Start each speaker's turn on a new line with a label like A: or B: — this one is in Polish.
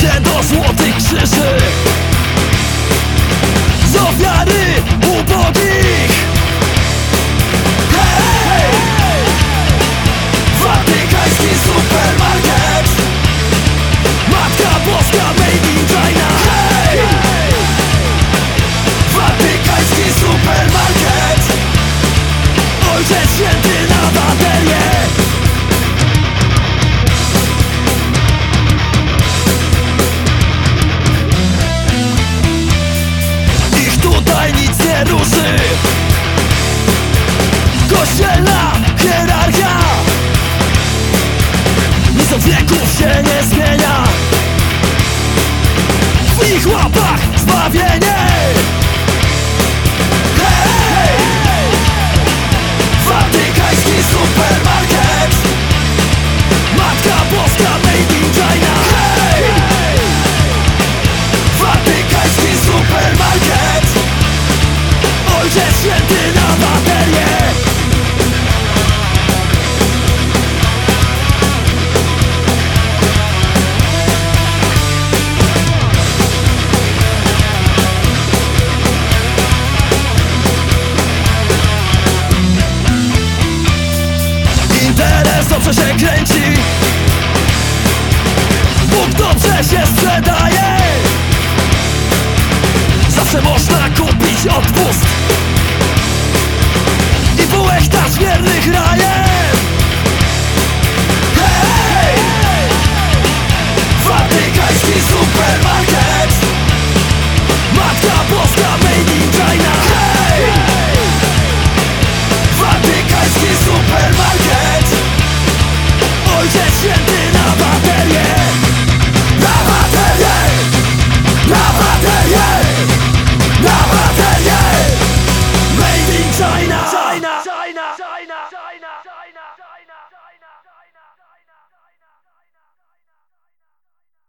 A: Się do złotych krzyży ruszy Kościelna hierarchia. Nic od wieków się nie zmienia. W ich łapach zbawienie dobrze się kręci. Bóg dobrze się sprzedaje. Zawsze można kupić odpust